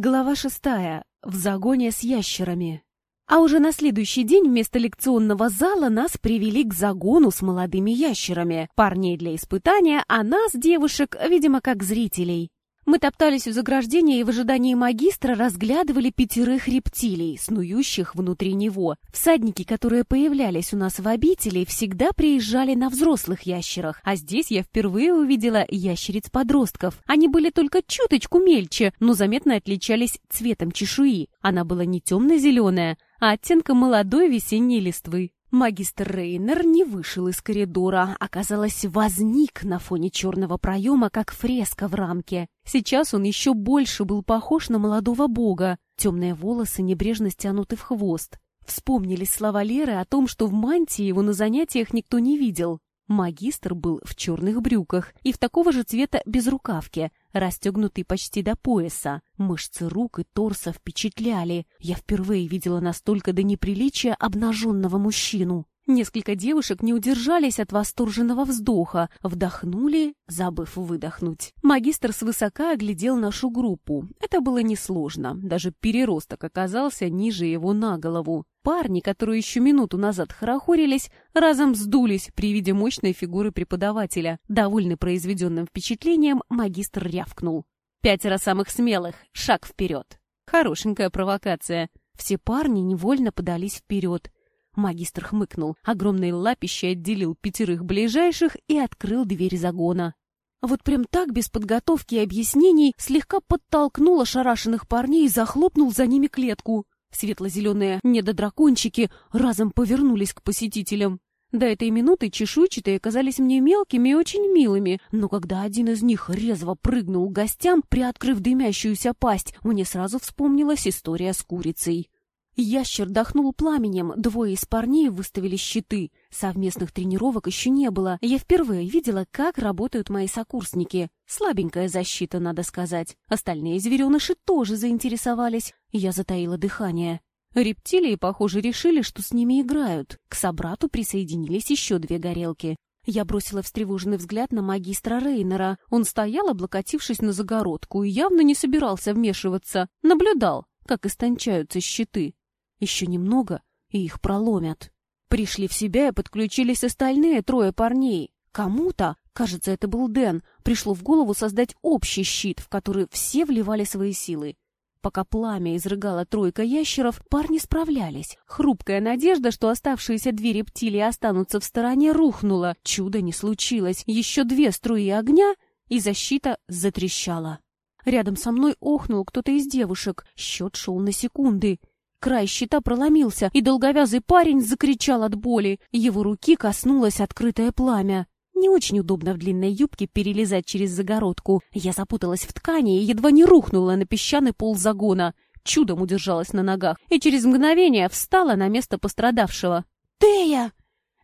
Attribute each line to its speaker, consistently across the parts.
Speaker 1: Глава шестая. В загоне с ящерами. А уже на следующий день вместо лекционного зала нас привели к загону с молодыми ящерами. Парней для испытания, а нас, девушек, видимо, как зрителей. Мы топтались у заграждения и в ожидании магистра разглядывали пятерых рептилий, снующих внутри него. Всадники, которые появлялись у нас в обители, всегда приезжали на взрослых ящерах, а здесь я впервые увидела ящериц-подростков. Они были только чуточку мельче, но заметно отличались цветом чешуи. Она была не темно-зеленая, а оттенком молодой весенней листвы. Магистр Рейнер не вышел из коридора, оказалось, возник на фоне черного проема, как фреска в рамке. Сейчас он еще больше был похож на молодого бога. Темные волосы небрежно стянуты в хвост. Вспомнились слова Леры о том, что в мантии его на занятиях никто не видел. Магистр был в черных брюках и в такого же цвета безрукавке, расстегнутый почти до пояса. Мышцы рук и торса впечатляли. Я впервые видела настолько до неприличия обнаженного мужчину. Несколько девушек не удержались от восторженного вздоха, вдохнули, забыв выдохнуть. Магистр свысока оглядел нашу группу. Это было несложно, даже переросток оказался ниже его на голову. Парни, которые еще минуту назад хорохорились, разом сдулись при виде мощной фигуры преподавателя. Довольный произведенным впечатлением, магистр рявкнул. «Пятеро самых смелых! Шаг вперед!» Хорошенькая провокация. Все парни невольно подались вперед. Магистр хмыкнул, огромной лапищей отделил пятерых ближайших и открыл дверь загона. Вот прям так, без подготовки и объяснений, слегка подтолкнул ошарашенных парней и захлопнул за ними клетку. Светло-зеленые недодракончики разом повернулись к посетителям. До этой минуты чешуйчатые казались мне мелкими и очень милыми, но когда один из них резво прыгнул к гостям, приоткрыв дымящуюся пасть, мне сразу вспомнилась история с курицей. Ящер дохнул пламенем, двое из парней выставили щиты. Совместных тренировок еще не было. Я впервые видела, как работают мои сокурсники. Слабенькая защита, надо сказать. Остальные звереныши тоже заинтересовались. Я затаила дыхание. Рептилии, похоже, решили, что с ними играют. К собрату присоединились еще две горелки. Я бросила встревоженный взгляд на магистра Рейнера. Он стоял, облокотившись на загородку, и явно не собирался вмешиваться. Наблюдал, как истончаются щиты. Еще немного, и их проломят. Пришли в себя и подключились остальные трое парней. Кому-то, кажется, это был Дэн, пришло в голову создать общий щит, в который все вливали свои силы. Пока пламя изрыгало тройка ящеров, парни справлялись. Хрупкая надежда, что оставшиеся две рептилии останутся в стороне, рухнула. Чудо не случилось. Еще две струи огня, и защита затрещала. Рядом со мной охнул кто-то из девушек. Счет шел на секунды. Край щита проломился, и долговязый парень закричал от боли. Его руки коснулось открытое пламя. Не очень удобно в длинной юбке перелезать через загородку. Я запуталась в ткани и едва не рухнула на песчаный пол загона. Чудом удержалась на ногах и через мгновение встала на место пострадавшего. «Тея!»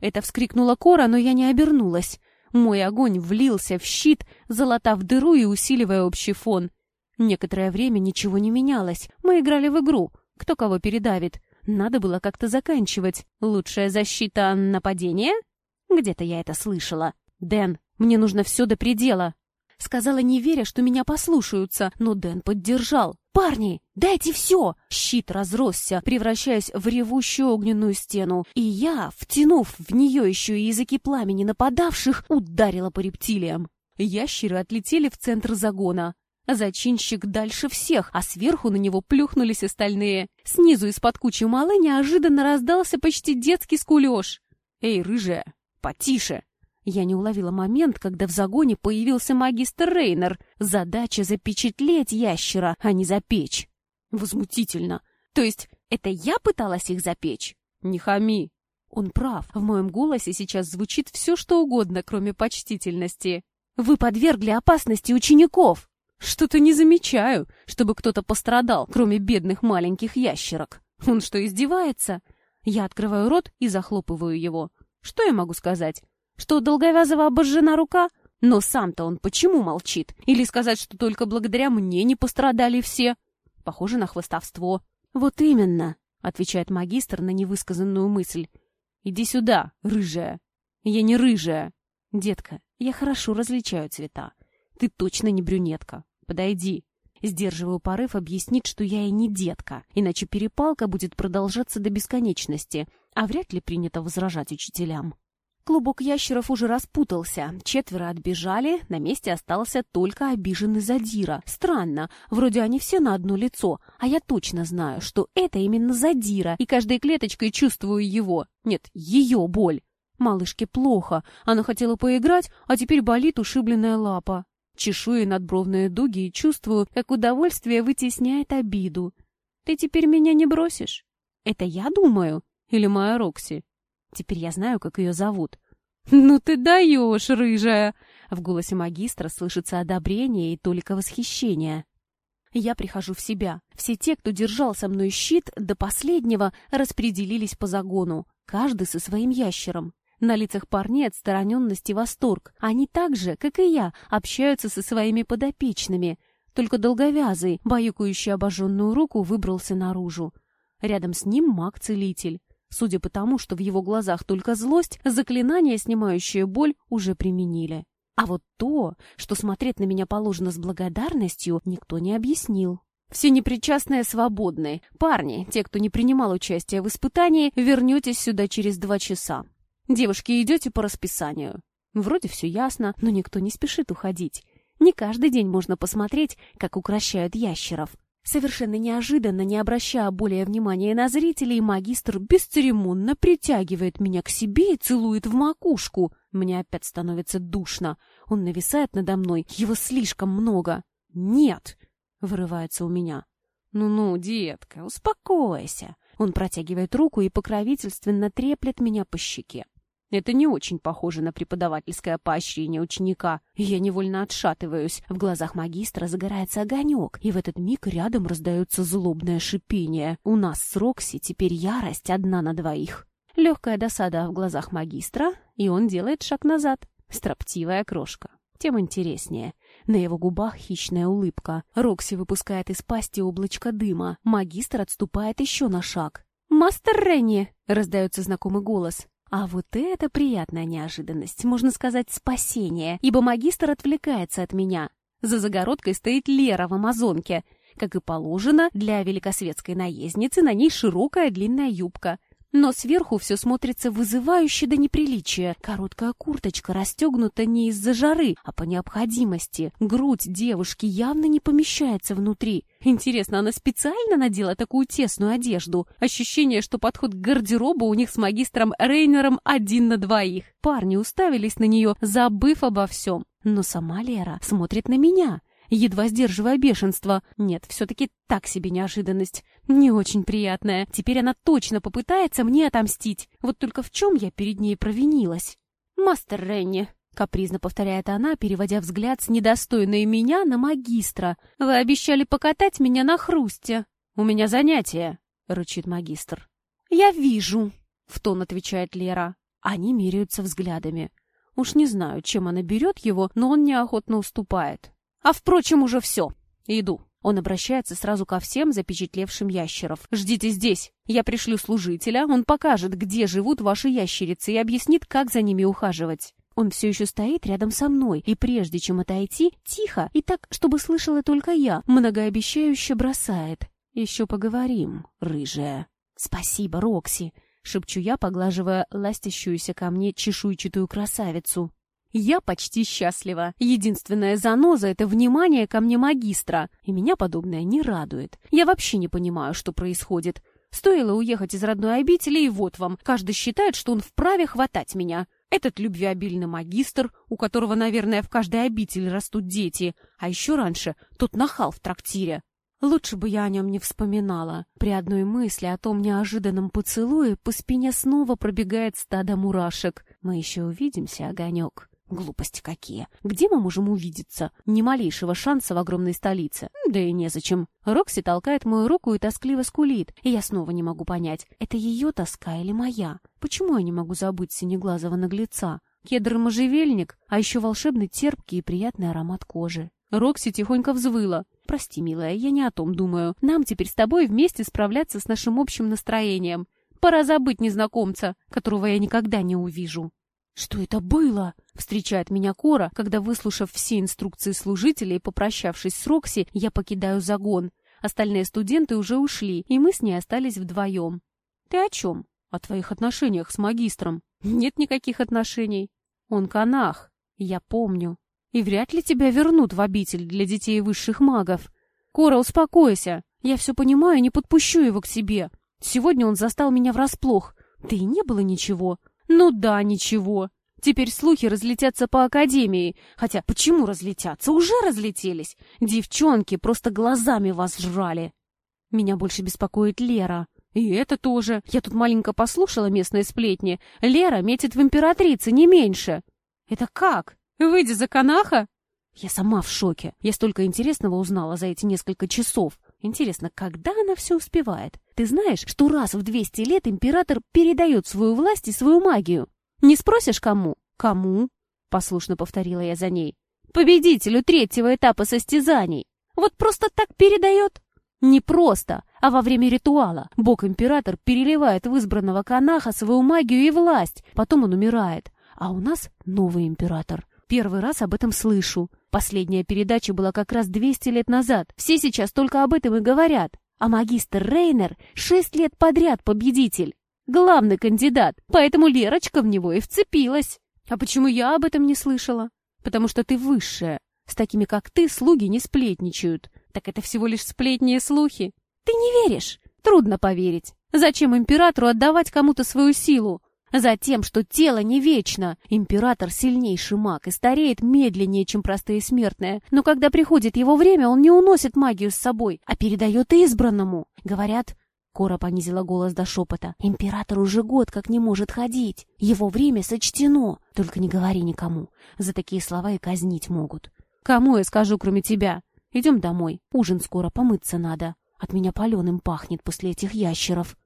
Speaker 1: Это вскрикнула Кора, но я не обернулась. Мой огонь влился в щит, залатав дыру и усиливая общий фон. Некоторое время ничего не менялось. Мы играли в игру — кто кого передавит. Надо было как-то заканчивать. Лучшая защита — нападение? Где-то я это слышала. «Дэн, мне нужно все до предела!» Сказала, не веря, что меня послушаются, но Дэн поддержал. «Парни, дайте все!» Щит разросся, превращаясь в ревущую огненную стену, и я, втянув в нее еще и языки пламени нападавших, ударила по рептилиям. Ящеры отлетели в центр загона. Зачинщик дальше всех, а сверху на него плюхнулись остальные. Снизу из-под кучи малы неожиданно раздался почти детский скулеж. «Эй, рыжая, потише!» Я не уловила момент, когда в загоне появился магистр Рейнер. Задача запечатлеть ящера, а не запечь. Возмутительно. То есть это я пыталась их запечь? Не хами. Он прав. В моем голосе сейчас звучит все, что угодно, кроме почтительности. Вы подвергли опасности учеников. Что-то не замечаю, чтобы кто-то пострадал, кроме бедных маленьких ящерок. Он что, издевается? Я открываю рот и захлопываю его. Что я могу сказать? Что у Долговязого обожжена рука? Но сам-то он почему молчит? Или сказать, что только благодаря мне не пострадали все? Похоже на хвостовство. Вот именно, отвечает магистр на невысказанную мысль. Иди сюда, рыжая. Я не рыжая. Детка, я хорошо различаю цвета. Ты точно не брюнетка. Подойди. Сдерживаю порыв объяснить, что я и не детка, иначе перепалка будет продолжаться до бесконечности, а вряд ли принято возражать учителям. Клубок ящеров уже распутался, четверо отбежали, на месте остался только обиженный задира. Странно, вроде они все на одно лицо, а я точно знаю, что это именно задира, и каждой клеточкой чувствую его. Нет, ее боль. Малышке плохо, она хотела поиграть, а теперь болит ушибленная лапа. Чешу ей надбровные дуги и чувствую, как удовольствие вытесняет обиду. «Ты теперь меня не бросишь?» «Это я думаю? Или моя Рокси?» Теперь я знаю, как ее зовут. «Ну ты даешь, рыжая!» В голосе магистра слышится одобрение и только восхищение. Я прихожу в себя. Все те, кто держал со мной щит, до последнего распределились по загону, каждый со своим ящером. На лицах парней отстраненность и восторг. Они так же, как и я, общаются со своими подопечными. Только долговязый, баюкающий обожженную руку, выбрался наружу. Рядом с ним маг-целитель. Судя по тому, что в его глазах только злость, заклинание, снимающее боль, уже применили. А вот то, что смотреть на меня положено с благодарностью, никто не объяснил. Все непричастные свободны. Парни, те, кто не принимал участия в испытании, вернетесь сюда через два часа. Девушки, идете по расписанию. Вроде все ясно, но никто не спешит уходить. Не каждый день можно посмотреть, как укращают ящеров. Совершенно неожиданно, не обращая более внимания на зрителей, магистр бесцеремонно притягивает меня к себе и целует в макушку. Мне опять становится душно. Он нависает надо мной, его слишком много. «Нет!» — вырывается у меня. «Ну-ну, детка, успокойся!» Он протягивает руку и покровительственно треплет меня по щеке. Это не очень похоже на преподавательское поощрение ученика. Я невольно отшатываюсь. В глазах магистра загорается огонек, и в этот миг рядом раздается злобное шипение. У нас с Рокси теперь ярость одна на двоих. Легкая досада в глазах магистра, и он делает шаг назад. Строптивая крошка. Тем интереснее. На его губах хищная улыбка. Рокси выпускает из пасти облачко дыма. Магистр отступает еще на шаг. «Мастер Ренни!» — раздается знакомый голос. А вот это приятная неожиданность, можно сказать, спасение, ибо магистр отвлекается от меня. За загородкой стоит Лера в амазонке. Как и положено, для великосветской наездницы на ней широкая длинная юбка. Но сверху все смотрится вызывающе до неприличия. Короткая курточка расстегнута не из-за жары, а по необходимости. Грудь девушки явно не помещается внутри. Интересно, она специально надела такую тесную одежду? Ощущение, что подход к гардеробу у них с магистром Рейнером один на двоих. Парни уставились на нее, забыв обо всем. Но сама Лера смотрит на меня едва сдерживая бешенство. Нет, все-таки так себе неожиданность. Не очень приятная. Теперь она точно попытается мне отомстить. Вот только в чем я перед ней провинилась? «Мастер Ренни», — капризно повторяет она, переводя взгляд с недостойной меня на магистра. «Вы обещали покатать меня на хрусте». «У меня занятие», — рычит магистр. «Я вижу», — в тон отвечает Лера. Они меряются взглядами. Уж не знаю, чем она берет его, но он неохотно уступает. А, впрочем, уже все. Иду. Он обращается сразу ко всем запечатлевшим ящеров. «Ждите здесь. Я пришлю служителя, он покажет, где живут ваши ящерицы и объяснит, как за ними ухаживать». Он все еще стоит рядом со мной, и прежде чем отойти, тихо и так, чтобы слышала только я, многообещающе бросает. «Еще поговорим, рыжая». «Спасибо, Рокси», — шепчу я, поглаживая ластящуюся ко мне чешуйчатую красавицу. Я почти счастлива. Единственная заноза — это внимание ко мне магистра. И меня подобное не радует. Я вообще не понимаю, что происходит. Стоило уехать из родной обители, и вот вам. Каждый считает, что он вправе хватать меня. Этот любвеобильный магистр, у которого, наверное, в каждой обители растут дети. А еще раньше тот нахал в трактире. Лучше бы я о нем не вспоминала. При одной мысли о том неожиданном поцелуе по спине снова пробегает стадо мурашек. Мы еще увидимся, огонек. Глупости какие. Где мы можем увидеться? Ни малейшего шанса в огромной столице. Да и незачем. Рокси толкает мою руку и тоскливо скулит. И я снова не могу понять, это ее тоска или моя? Почему я не могу забыть синеглазого наглеца? Кедр можжевельник, а еще волшебный терпкий и приятный аромат кожи. Рокси тихонько взвыла. «Прости, милая, я не о том думаю. Нам теперь с тобой вместе справляться с нашим общим настроением. Пора забыть незнакомца, которого я никогда не увижу». «Что это было?» — встречает меня Кора, когда, выслушав все инструкции служителей попрощавшись с Рокси, я покидаю загон. Остальные студенты уже ушли, и мы с ней остались вдвоем. «Ты о чем?» «О твоих отношениях с магистром». «Нет никаких отношений. Он канах, я помню. И вряд ли тебя вернут в обитель для детей высших магов. Кора, успокойся. Я все понимаю не подпущу его к себе. Сегодня он застал меня врасплох. Да и не было ничего. Ну да, ничего. Теперь слухи разлетятся по академии. Хотя почему разлетятся? Уже разлетелись. Девчонки просто глазами вас жрали. Меня больше беспокоит Лера. И это тоже. Я тут маленько послушала местные сплетни. Лера метит в императрице, не меньше. Это как? Выйдя за канаха? Я сама в шоке. Я столько интересного узнала за эти несколько часов. Интересно, когда она все успевает? Ты знаешь, что раз в 200 лет император передает свою власть и свою магию? Не спросишь, кому? Кому? Послушно повторила я за ней. Победителю третьего этапа состязаний. Вот просто так передает? Не просто, а во время ритуала. Бог-император переливает в избранного канаха свою магию и власть. Потом он умирает. А у нас новый император. Первый раз об этом слышу. Последняя передача была как раз 200 лет назад. Все сейчас только об этом и говорят. А магистр Рейнер шесть лет подряд победитель. Главный кандидат. Поэтому Лерочка в него и вцепилась. А почему я об этом не слышала? Потому что ты высшая. С такими, как ты, слуги не сплетничают. Так это всего лишь сплетни и слухи. Ты не веришь? Трудно поверить. Зачем императору отдавать кому-то свою силу? Затем, что тело не вечно. Император сильнейший маг и стареет медленнее, чем простые смертные. Но когда приходит его время, он не уносит магию с собой, а передает избранному. Говорят, Кора понизила голос до шепота. «Император уже год как не может ходить. Его время сочтено. Только не говори никому. За такие слова и казнить могут». «Кому я скажу, кроме тебя? Идем домой. Ужин скоро, помыться надо. От меня паленым пахнет после этих ящеров».